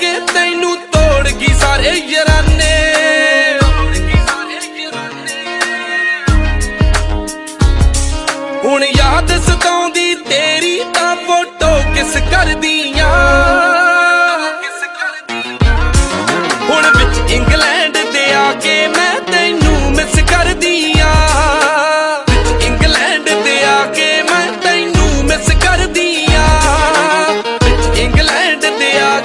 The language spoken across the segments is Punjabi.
ਕੇ ਤੈਨੂੰ ਤੋੜ ਗਈ ਸਾਰੇ ਹੁਣ ਯਾਦ ਸਤਾਉਂਦੀ ਤੇਰੀ ਤਾਂ ਫੋਟੋ ਕਿਸ ਕਰਦੀ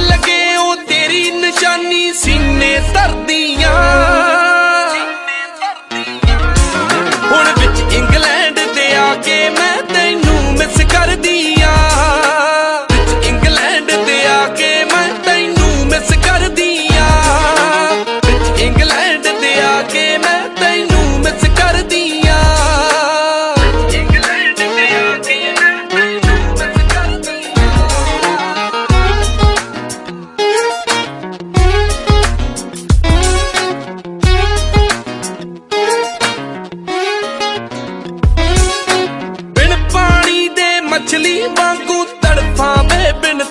ਲੱਗੇ ਉਹ ਤੇਰੀ ਨਿਸ਼ਾਨੀ ਸੀਨੇ ਧਰਦੀਆਂ ਮਛਲੀ ਵਾਂਗੂ ਤੜਫਾਂ ਵੇ ਬਿਨ